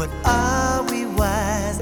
but are we wise?